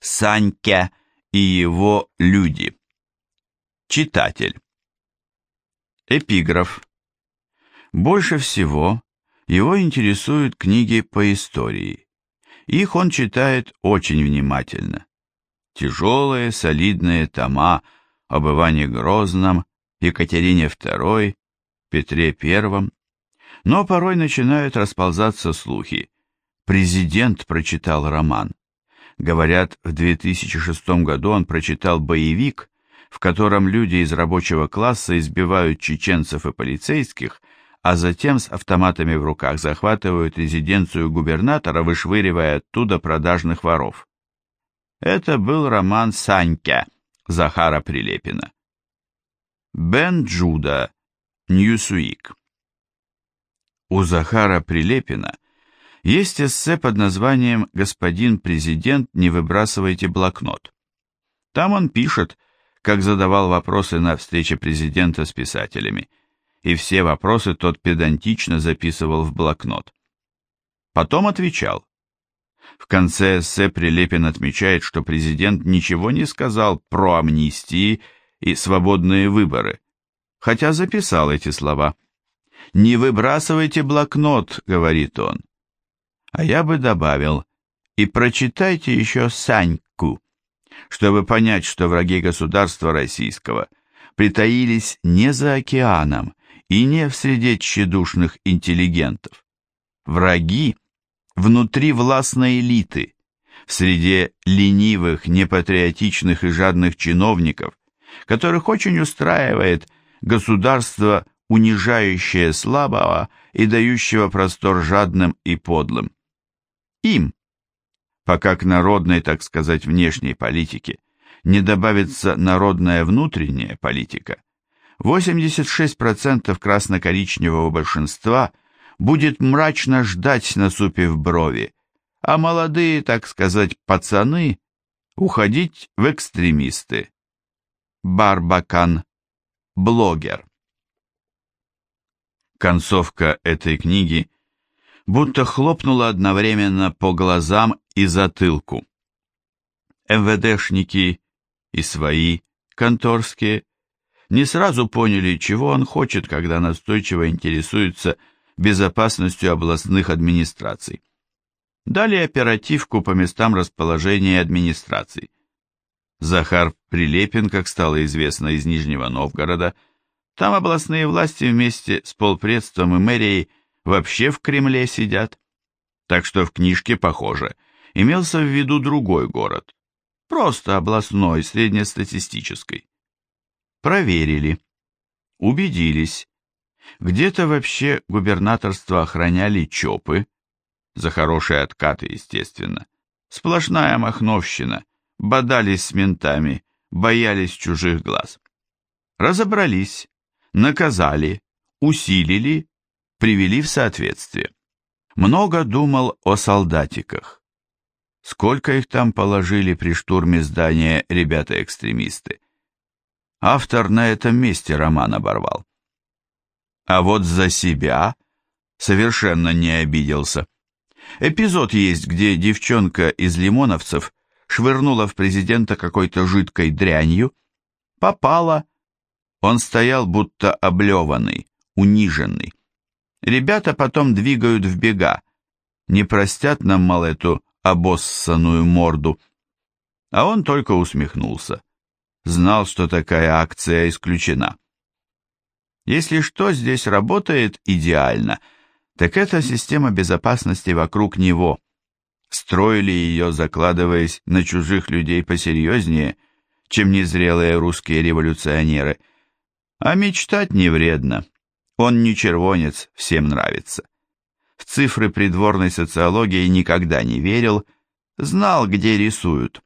Санька и его люди. Читатель. Эпиграф. Больше всего его интересуют книги по истории. Их он читает очень внимательно. Тяжелые, солидные тома об Иване Грозном, Екатерине II, Петре I. Но порой начинают расползаться слухи. Президент прочитал роман. Говорят, в 2006 году он прочитал боевик, в котором люди из рабочего класса избивают чеченцев и полицейских, а затем с автоматами в руках захватывают резиденцию губернатора, вышвыривая оттуда продажных воров. Это был роман «Санька» Захара Прилепина. Бен Джуда, Ньюсуик. У Захара Прилепина – есть эссе под названием «Господин президент, не выбрасывайте блокнот». Там он пишет, как задавал вопросы на встрече президента с писателями, и все вопросы тот педантично записывал в блокнот. Потом отвечал. В конце эссе Прилепин отмечает, что президент ничего не сказал про амнистии и свободные выборы, хотя записал эти слова. «Не выбрасывайте блокнот», — говорит он. А я бы добавил, и прочитайте еще Саньку, чтобы понять, что враги государства российского притаились не за океаном и не в среде тщедушных интеллигентов. Враги внутри властной элиты, в среде ленивых, непатриотичных и жадных чиновников, которых очень устраивает государство, унижающее слабого и дающего простор жадным и подлым им, пока к народной, так сказать, внешней политике не добавится народная внутренняя политика, 86% красно-коричневого большинства будет мрачно ждать, насупив брови, а молодые, так сказать, пацаны уходить в экстремисты. Барбакан, блогер. Концовка этой книги будто хлопнуло одновременно по глазам и затылку. МВДшники и свои, конторские, не сразу поняли, чего он хочет, когда настойчиво интересуется безопасностью областных администраций. Дали оперативку по местам расположения администраций. Захар Прилепин, как стало известно из Нижнего Новгорода, там областные власти вместе с полпредством и мэрией вообще в Кремле сидят. Так что в книжке, похоже, имелся в виду другой город. Просто областной, среднестатистический. Проверили. Убедились. Где-то вообще губернаторство охраняли ЧОПы, за хорошие откаты, естественно. Сплошная махновщина, бодались с ментами, боялись чужих глаз. Разобрались, наказали, усилили привели в соответствие. Много думал о солдатиках. Сколько их там положили при штурме здания ребята-экстремисты? Автор на этом месте роман оборвал. А вот за себя совершенно не обиделся. Эпизод есть, где девчонка из лимоновцев швырнула в президента какой-то жидкой дрянью, попала. Он стоял будто облеванный, униженный. Ребята потом двигают в бега. Не простят нам, мол, эту обоссанную морду. А он только усмехнулся. Знал, что такая акция исключена. Если что здесь работает идеально, так это система безопасности вокруг него. Строили ее, закладываясь на чужих людей посерьезнее, чем незрелые русские революционеры. А мечтать не вредно. Он не червонец, всем нравится. В цифры придворной социологии никогда не верил, знал, где рисуют.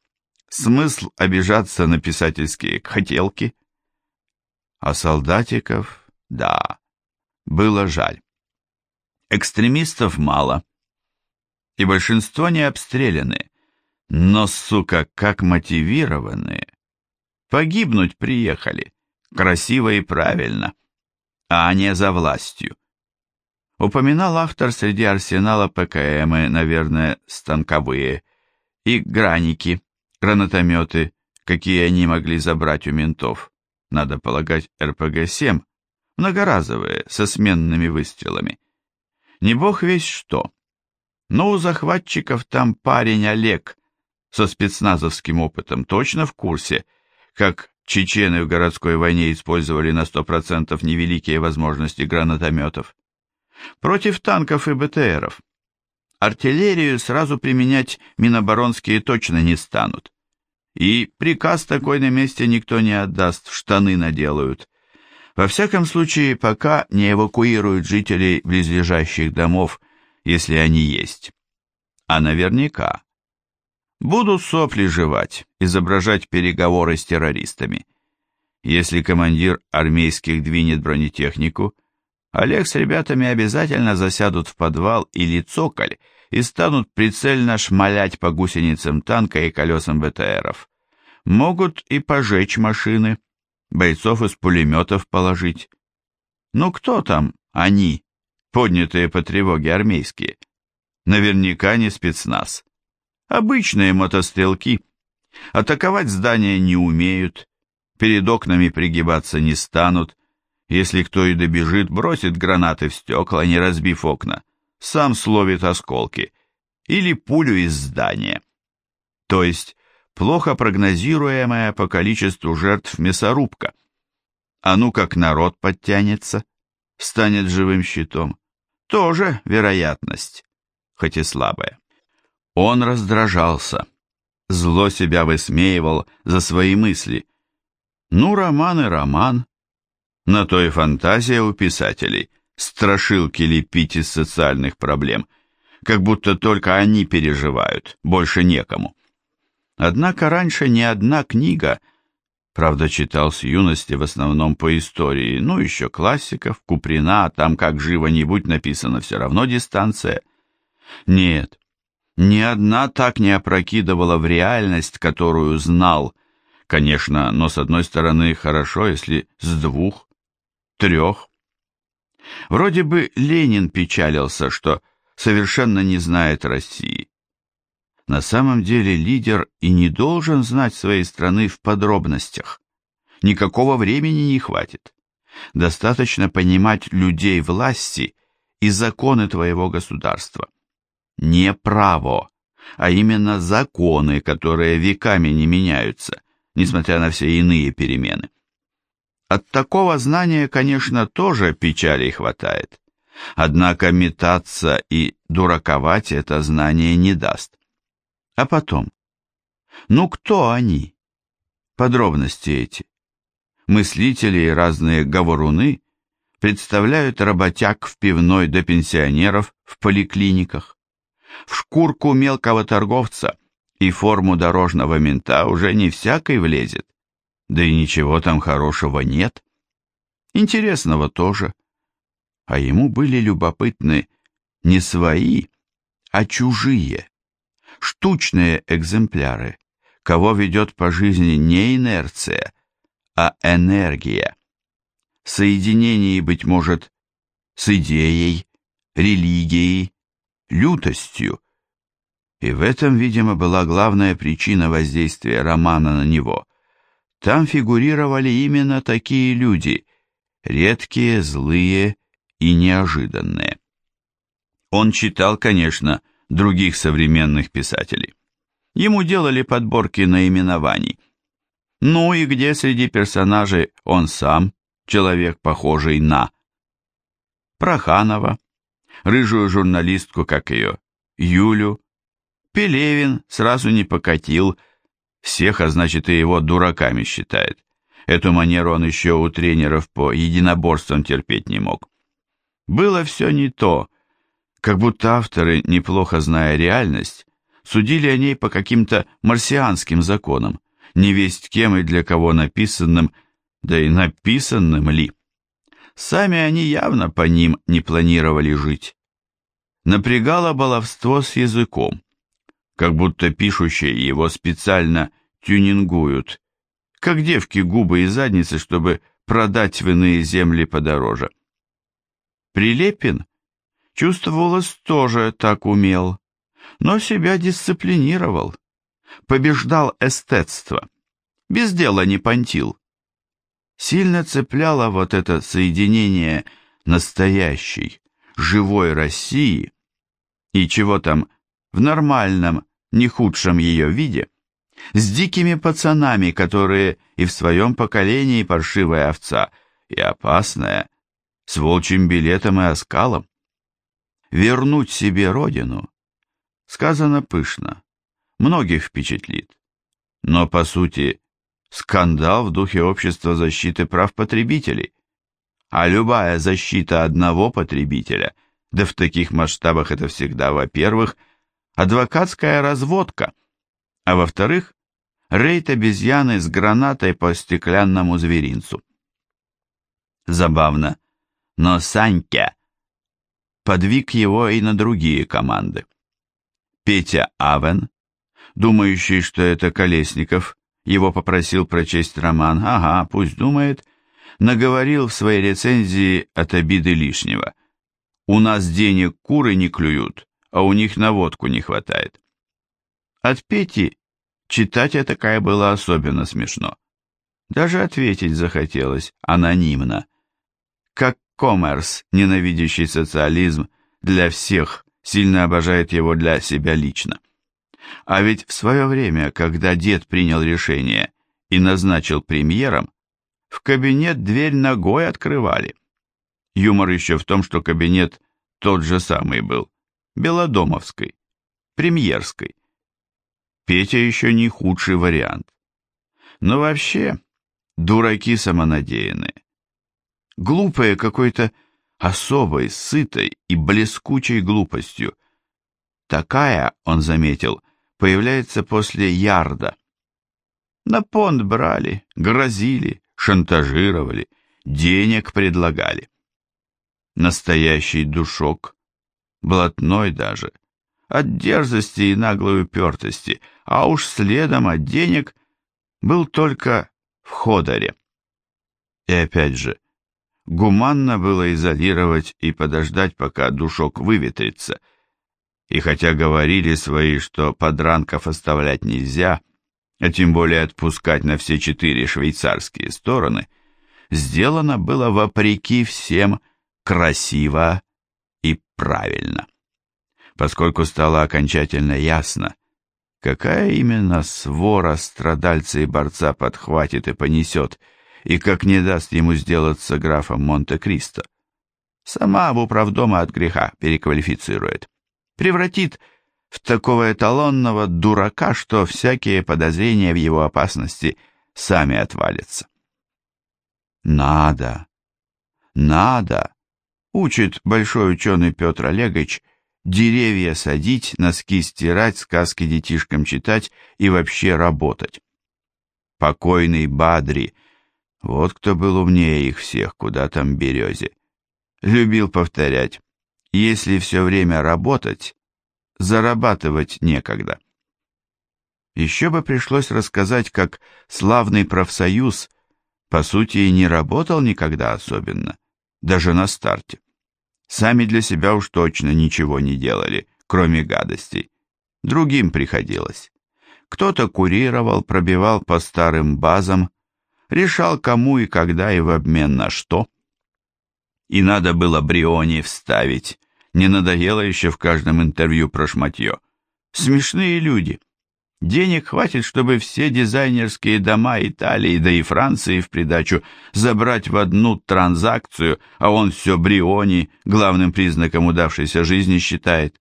Смысл обижаться на писательские хотелки? А солдатиков, да, было жаль. Экстремистов мало, и большинство не обстреляны, но, сука, как мотивированные. Погибнуть приехали, красиво и правильно а не за властью. Упоминал автор среди арсенала ПКМы, наверное, станковые, и граники, гранатометы, какие они могли забрать у ментов, надо полагать РПГ-7, многоразовые, со сменными выстрелами. Не бог весь что. Но у захватчиков там парень Олег со спецназовским опытом точно в курсе, как чечены в городской войне использовали на 100% невеликие возможности гранатометов. Против танков и БТРов. Артиллерию сразу применять миноборонские точно не станут. И приказ такой на месте никто не отдаст, штаны наделают. Во всяком случае, пока не эвакуируют жителей близлежащих домов, если они есть. А наверняка. Будут сопли жевать, изображать переговоры с террористами. Если командир армейских двинет бронетехнику, Олег с ребятами обязательно засядут в подвал или цоколь и станут прицельно шмалять по гусеницам танка и колесам БТРов. Могут и пожечь машины, бойцов из пулеметов положить. Ну кто там они, поднятые по тревоге армейские? Наверняка не спецназ. Обычные мотострелки. Атаковать здания не умеют, перед окнами пригибаться не станут. Если кто и добежит, бросит гранаты в стекла, не разбив окна. Сам словит осколки. Или пулю из здания. То есть плохо прогнозируемая по количеству жертв мясорубка. А ну как народ подтянется, станет живым щитом. Тоже вероятность, хоть и слабая. Он раздражался, зло себя высмеивал за свои мысли. Ну, роман и роман. На то и фантазия у писателей, страшилки лепить из социальных проблем, как будто только они переживают, больше некому. Однако раньше ни одна книга, правда читал с юности в основном по истории, ну еще классиков, Куприна, там как живо-нибудь написано все равно дистанция. Нет, ни одна так не опрокидывала в реальность, которую знал. Конечно, но с одной стороны хорошо, если с двух, трех. Вроде бы Ленин печалился, что совершенно не знает России. На самом деле лидер и не должен знать своей страны в подробностях. Никакого времени не хватит. Достаточно понимать людей власти и законы твоего государства не право, а именно законы, которые веками не меняются, несмотря на все иные перемены. От такого знания, конечно, тоже печали хватает. Однако метаться и дураковать это знание не даст. А потом? Ну кто они? Подробности эти. Мыслители и разные говоруны представляют работяг в пивной до пенсионеров в поликлиниках. В шкурку мелкого торговца и форму дорожного мента уже не всякой влезет. Да и ничего там хорошего нет. Интересного тоже. А ему были любопытны не свои, а чужие, штучные экземпляры, кого ведет по жизни не инерция, а энергия. В соединении, быть может, с идеей, религией, лютостью. И в этом, видимо, была главная причина воздействия романа на него. Там фигурировали именно такие люди, редкие, злые и неожиданные. Он читал, конечно, других современных писателей. Ему делали подборки наименований. Ну и где среди персонажей он сам, человек, похожий на Проханова, рыжую журналистку, как ее, Юлю. Пелевин сразу не покатил, всех, а значит и его дураками считает. Эту манеру он еще у тренеров по единоборствам терпеть не мог. Было все не то, как будто авторы, неплохо зная реальность, судили о ней по каким-то марсианским законам, не весть кем и для кого написанным, да и написанным ли. Сами они явно по ним не планировали жить. Напрягало баловство с языком, как будто пишущие его специально тюнингуют, как девки губы и задницы, чтобы продать в иные земли подороже. Прилепин, чувствовалось, тоже так умел, но себя дисциплинировал. побеждал эстетство, без дела не понтил. Сильно цепляло вот это соединение настоящей, живой России и чего там в нормальном, не худшем ее виде, с дикими пацанами, которые и в своем поколении паршивая овца, и опасная, с волчьим билетом и оскалом. Вернуть себе родину, сказано пышно, многих впечатлит, но, по сути, скандал в духе общества защиты прав потребителей, а любая защита одного потребителя, да в таких масштабах это всегда, во-первых, адвокатская разводка, а во-вторых, рейд обезьяны с гранатой по стеклянному зверинцу. Забавно, но Санька подвиг его и на другие команды. Петя Авен, думающий, что это Колесников, его попросил прочесть роман, ага, пусть думает, наговорил в своей рецензии от обиды лишнего. У нас денег куры не клюют, а у них на водку не хватает. От Пети читать это такая было особенно смешно. Даже ответить захотелось анонимно. Как коммерс, ненавидящий социализм для всех, сильно обожает его для себя лично. А ведь в свое время, когда дед принял решение и назначил премьером, в кабинет дверь ногой открывали. Юмор еще в том, что кабинет тот же самый был, Белодомовской, премьерской. Петя еще не худший вариант. Но вообще, дураки самонадеянные. Глупые какой-то особой, сытой и блескучей глупостью. Такая, он заметил, появляется после ярда. На понт брали, грозили, шантажировали, денег предлагали. Настоящий душок, блатной даже, от дерзости и наглой упертости, а уж следом от денег был только в ходоре. И опять же, гуманно было изолировать и подождать, пока душок выветрится — и хотя говорили свои, что подранков оставлять нельзя, а тем более отпускать на все четыре швейцарские стороны, сделано было вопреки всем красиво и правильно. Поскольку стало окончательно ясно, какая именно свора страдальца и борца подхватит и понесет, и как не даст ему сделаться графом Монте-Кристо. Сама в управдома от греха переквалифицирует превратит в такого эталонного дурака, что всякие подозрения в его опасности сами отвалятся. «Надо, надо», — учит большой ученый Петр Олегович, деревья садить, носки стирать, сказки детишкам читать и вообще работать. Покойный Бадри, вот кто был умнее их всех, куда там березе, любил повторять, если все время работать, зарабатывать некогда. Еще бы пришлось рассказать, как славный профсоюз, по сути, и не работал никогда особенно, даже на старте. Сами для себя уж точно ничего не делали, кроме гадостей. Другим приходилось. Кто-то курировал, пробивал по старым базам, решал, кому и когда и в обмен на что. И надо было Бриони вставить, не надоело еще в каждом интервью про шматье. Смешные люди. Денег хватит, чтобы все дизайнерские дома Италии, да и Франции в придачу забрать в одну транзакцию, а он все Бриони главным признаком удавшейся жизни считает.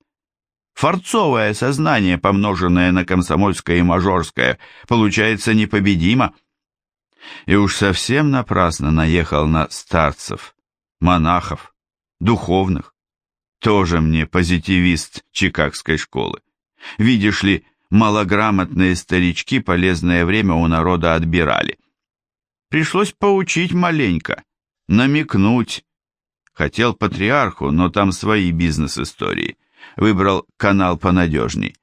Форцовое сознание, помноженное на комсомольское и мажорское, получается непобедимо. И уж совсем напрасно наехал на старцев, монахов, духовных. Тоже мне позитивист чикагской школы. Видишь ли, малограмотные старички полезное время у народа отбирали. Пришлось поучить маленько, намекнуть. Хотел патриарху, но там свои бизнес-истории. Выбрал канал понадежней.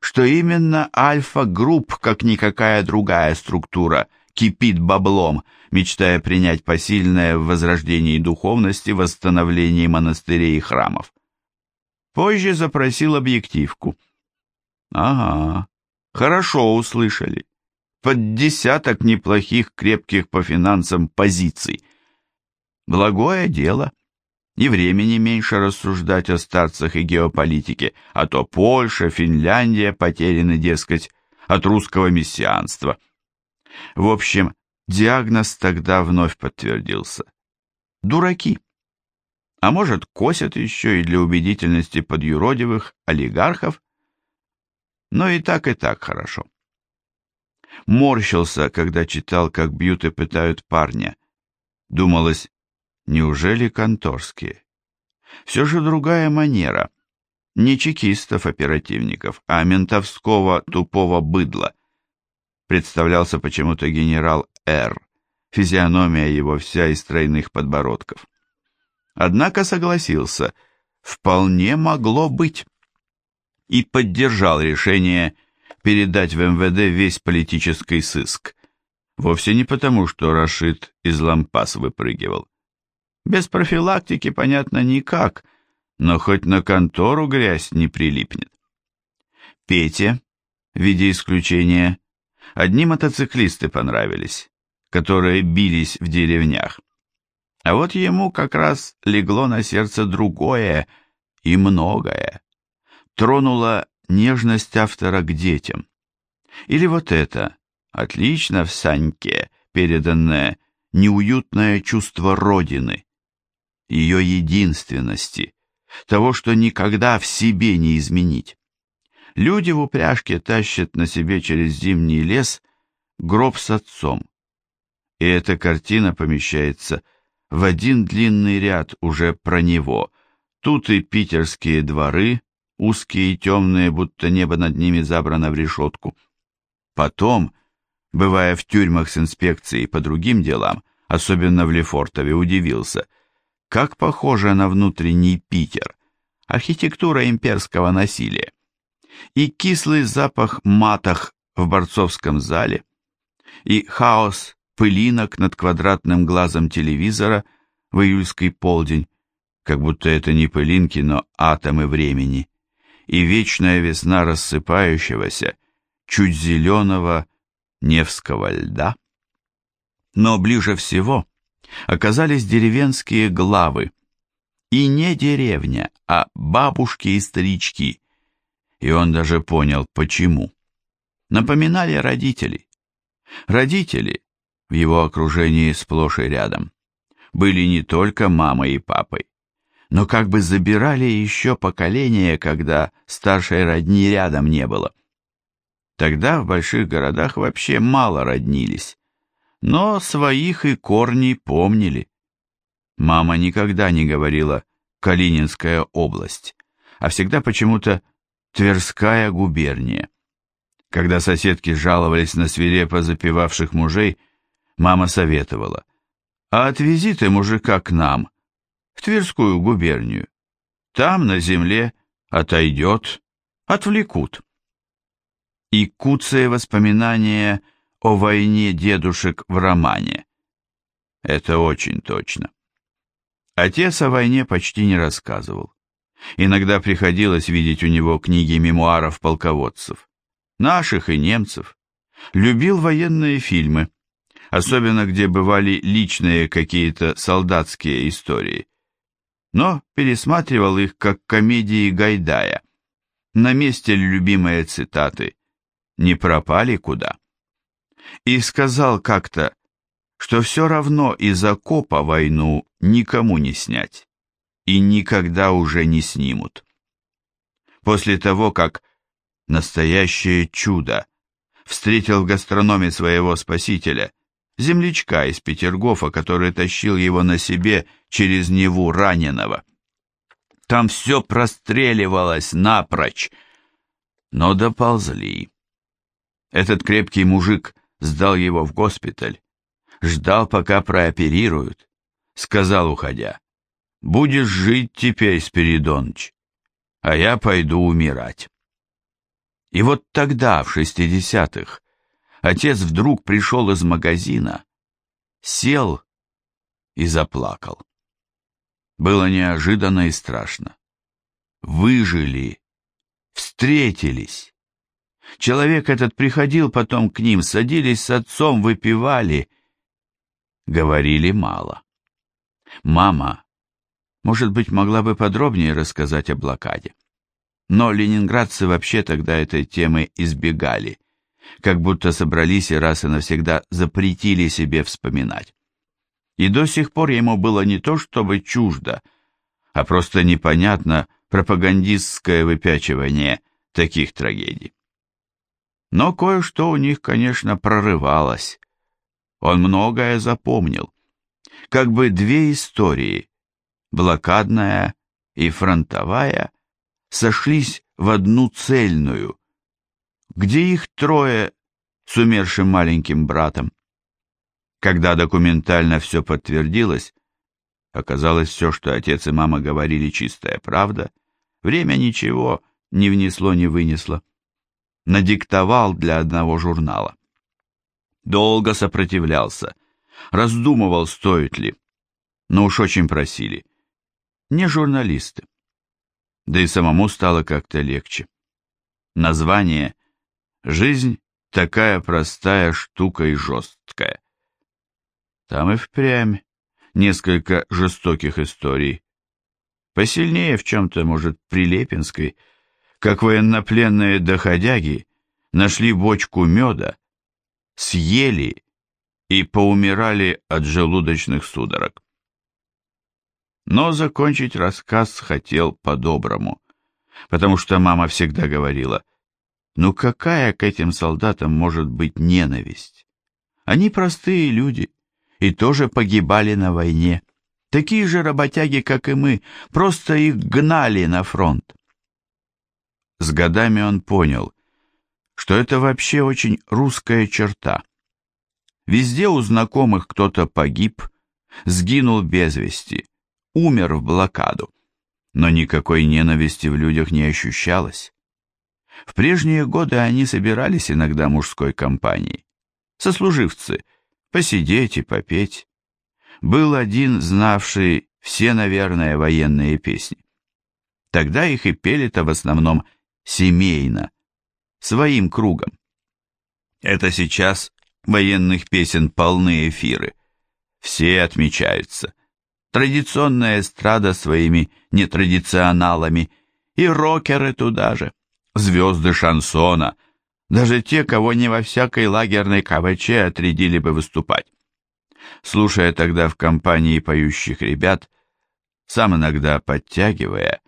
Что именно Альфа-групп, как никакая другая структура, кипит баблом, мечтая принять посильное в возрождении духовности, восстановлении монастырей и храмов. Позже запросил объективку. Ага, Хорошо услышали. Под десяток неплохих, крепких по финансам позиций. Благое дело. И времени меньше рассуждать о старцах и геополитике, а то Польша, Финляндия потеряны, дескать, от русского мессианства. В общем, диагноз тогда вновь подтвердился. Дураки. А может, косят еще и для убедительности подюродивых олигархов? Но и так, и так хорошо. Морщился, когда читал, как бьют и пытают парня. Думалось, неужели конторские? Все же другая манера. Не чекистов-оперативников, а ментовского тупого быдла. Представлялся почему-то генерал Р. Физиономия его вся из тройных подбородков. Однако согласился, вполне могло быть. И поддержал решение передать в МВД весь политический сыск. Вовсе не потому, что Рашид из лампас выпрыгивал. Без профилактики, понятно, никак, но хоть на контору грязь не прилипнет. Пете, в виде исключения, одни мотоциклисты понравились, которые бились в деревнях. А вот ему как раз легло на сердце другое и многое. Тронула нежность автора к детям. Или вот это, отлично в Саньке переданное неуютное чувство родины, ее единственности, того, что никогда в себе не изменить. Люди в упряжке тащат на себе через зимний лес гроб с отцом. И эта картина помещается в один длинный ряд уже про него. Тут и питерские дворы, узкие и темные, будто небо над ними забрано в решетку. Потом, бывая в тюрьмах с инспекцией по другим делам, особенно в Лефортове, удивился, как похоже на внутренний Питер, архитектура имперского насилия. И кислый запах матах в борцовском зале, и хаос пылинок над квадратным глазом телевизора в июльский полдень, как будто это не пылинки, но атомы времени, и вечная весна рассыпающегося, чуть зеленого Невского льда. Но ближе всего оказались деревенские главы, и не деревня, а бабушки и старички, и он даже понял, почему. Напоминали родителей. Родители, в его окружении сплошь и рядом, были не только мамой и папой, но как бы забирали еще поколение, когда старшей родни рядом не было. Тогда в больших городах вообще мало роднились, но своих и корни помнили. Мама никогда не говорила «Калининская область», а всегда почему-то «Тверская губерния». Когда соседки жаловались на свирепо запивавших мужей, Мама советовала. А отвези ты мужика к нам, в Тверскую губернию. Там, на земле, отойдет, отвлекут. И куцые воспоминания о войне дедушек в романе. Это очень точно. Отец о войне почти не рассказывал. Иногда приходилось видеть у него книги мемуаров полководцев, наших и немцев. Любил военные фильмы, особенно где бывали личные какие-то солдатские истории. Но пересматривал их как комедии Гайдая. На месте любимые цитаты «Не пропали куда?» И сказал как-то, что все равно из окопа войну никому не снять и никогда уже не снимут. После того, как настоящее чудо встретил в гастрономе своего спасителя землячка из Петергофа, который тащил его на себе через Неву раненого. Там все простреливалось напрочь, но доползли. Этот крепкий мужик сдал его в госпиталь, ждал, пока прооперируют, сказал, уходя, «Будешь жить теперь, Спиридоныч, а я пойду умирать». И вот тогда, в шестидесятых, Отец вдруг пришел из магазина, сел и заплакал. Было неожиданно и страшно. Выжили, встретились. Человек этот приходил потом к ним, садились с отцом, выпивали. Говорили мало. Мама, может быть, могла бы подробнее рассказать о блокаде. Но ленинградцы вообще тогда этой темы избегали, как будто собрались и раз и навсегда запретили себе вспоминать. И до сих пор ему было не то чтобы чуждо, а просто непонятно пропагандистское выпячивание таких трагедий. Но кое-что у них, конечно, прорывалось. Он многое запомнил. Как бы две истории, блокадная и фронтовая, сошлись в одну цельную, где их трое с умершим маленьким братом. Когда документально все подтвердилось, оказалось все, что отец и мама говорили, чистая правда, время ничего не внесло, не вынесло. Надиктовал для одного журнала. Долго сопротивлялся, раздумывал, стоит ли, но уж очень просили. Не журналисты да и самому стало как-то легче. Название «Жизнь такая простая штука и жесткая». Там и впрямь несколько жестоких историй. Посильнее в чем-то, может, Прилепинской, как военнопленные доходяги нашли бочку меда, съели и поумирали от желудочных судорог но закончить рассказ хотел по-доброму, потому что мама всегда говорила, ну какая к этим солдатам может быть ненависть? Они простые люди и тоже погибали на войне, такие же работяги, как и мы, просто их гнали на фронт. С годами он понял, что это вообще очень русская черта. Везде у знакомых кто-то погиб, сгинул без вести, умер в блокаду, но никакой ненависти в людях не ощущалось. В прежние годы они собирались иногда мужской компанией, сослуживцы, посидеть и попеть. Был один, знавший все, наверное, военные песни. Тогда их и пели-то в основном семейно, своим кругом. Это сейчас военных песен полны эфиры. Все отмечаются традиционная эстрада своими нетрадиционалами, и рокеры туда же, звезды шансона, даже те, кого не во всякой лагерной КВЧ отрядили бы выступать. Слушая тогда в компании поющих ребят, сам иногда подтягивая,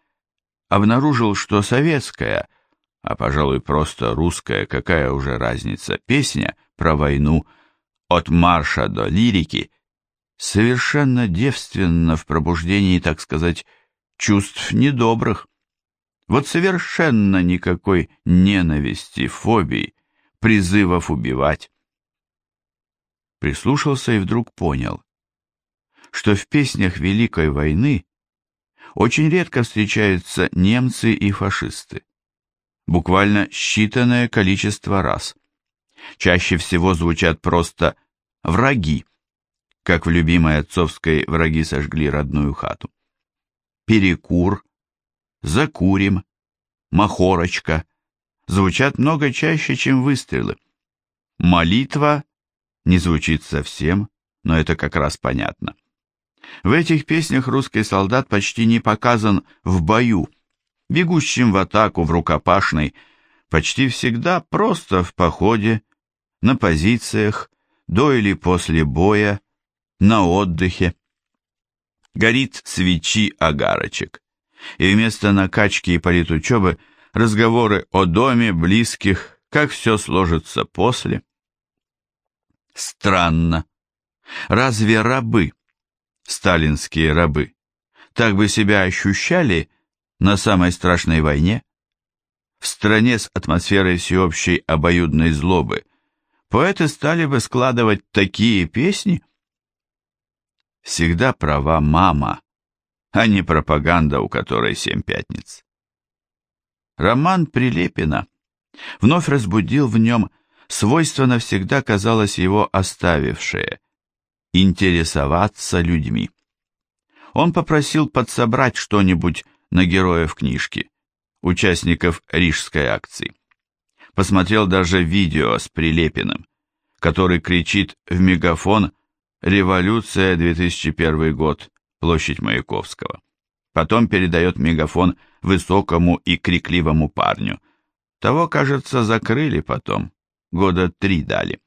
обнаружил, что советская, а, пожалуй, просто русская, какая уже разница, песня про войну от марша до лирики совершенно девственно в пробуждении, так сказать, чувств недобрых. Вот совершенно никакой ненависти, фобий, призывов убивать. Прислушался и вдруг понял, что в песнях Великой войны очень редко встречаются немцы и фашисты. Буквально считанное количество раз. Чаще всего звучат просто «враги», как в любимой отцовской враги сожгли родную хату. Перекур, закурим, махорочка звучат много чаще, чем выстрелы. Молитва не звучит совсем, но это как раз понятно. В этих песнях русский солдат почти не показан в бою, бегущим в атаку, в рукопашной, почти всегда просто в походе, на позициях, до или после боя, на отдыхе. Горит свечи огарочек, и вместо накачки и политучебы разговоры о доме, близких, как все сложится после. Странно. Разве рабы, сталинские рабы, так бы себя ощущали на самой страшной войне? В стране с атмосферой всеобщей обоюдной злобы поэты стали бы складывать такие песни? Всегда права мама, а не пропаганда, у которой семь пятниц. Роман Прилепина вновь разбудил в нем свойство навсегда казалось его оставившее – интересоваться людьми. Он попросил подсобрать что-нибудь на героев книжки, участников рижской акции. Посмотрел даже видео с Прилепиным, который кричит в мегафон «Революция, 2001 год, площадь Маяковского». Потом передает мегафон высокому и крикливому парню. Того, кажется, закрыли потом, года три дали.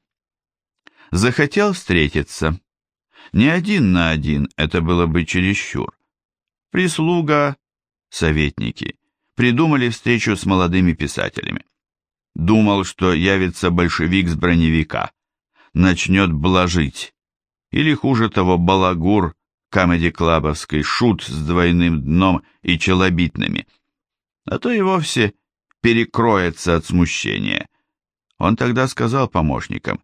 Захотел встретиться. Не один на один, это было бы чересчур. Прислуга, советники, придумали встречу с молодыми писателями. Думал, что явится большевик с броневика, начнет блажить. Или хуже того, балагур камеди-клабовской, шут с двойным дном и челобитными. А то и вовсе перекроется от смущения. Он тогда сказал помощникам,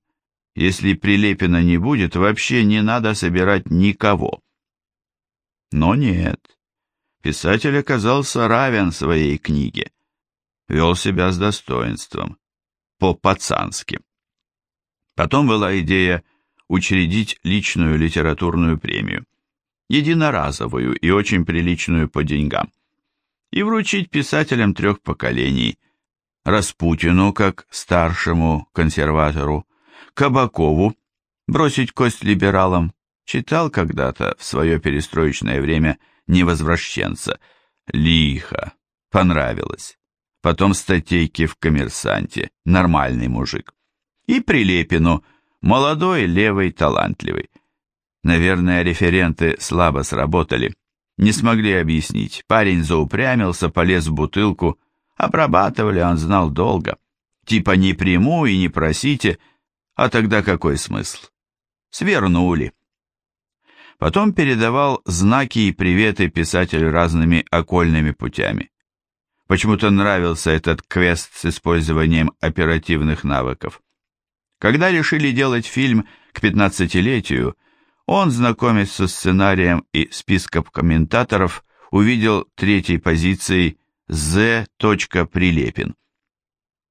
если Прилепина не будет, вообще не надо собирать никого. Но нет. Писатель оказался равен своей книге. Вел себя с достоинством. По-пацански. Потом была идея учредить личную литературную премию. Единоразовую и очень приличную по деньгам. И вручить писателям трех поколений. Распутину, как старшему консерватору, Кабакову, бросить кость либералам, читал когда-то в свое перестроечное время «Невозвращенца». Лихо, понравилось. Потом статейки в «Коммерсанте», нормальный мужик. И Прилепину, молодой, левый, талантливый. Наверное, референты слабо сработали, не смогли объяснить. Парень заупрямился, полез в бутылку, обрабатывали, он знал долго. Типа не приму и не просите – а тогда какой смысл? Свернули. Потом передавал знаки и приветы писателю разными окольными путями. Почему-то нравился этот квест с использованием оперативных навыков. Когда решили делать фильм к пятнадцатилетию, он, знакомясь со сценарием и списком комментаторов, увидел третьей позицией З. Прилепин.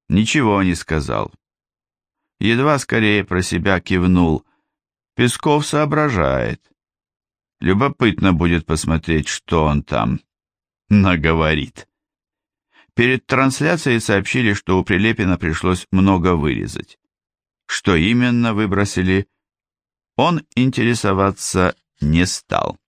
Ничего не сказал, едва скорее про себя кивнул. Песков соображает. Любопытно будет посмотреть, что он там наговорит. Перед трансляцией сообщили, что у Прилепина пришлось много вырезать. Что именно выбросили, он интересоваться не стал.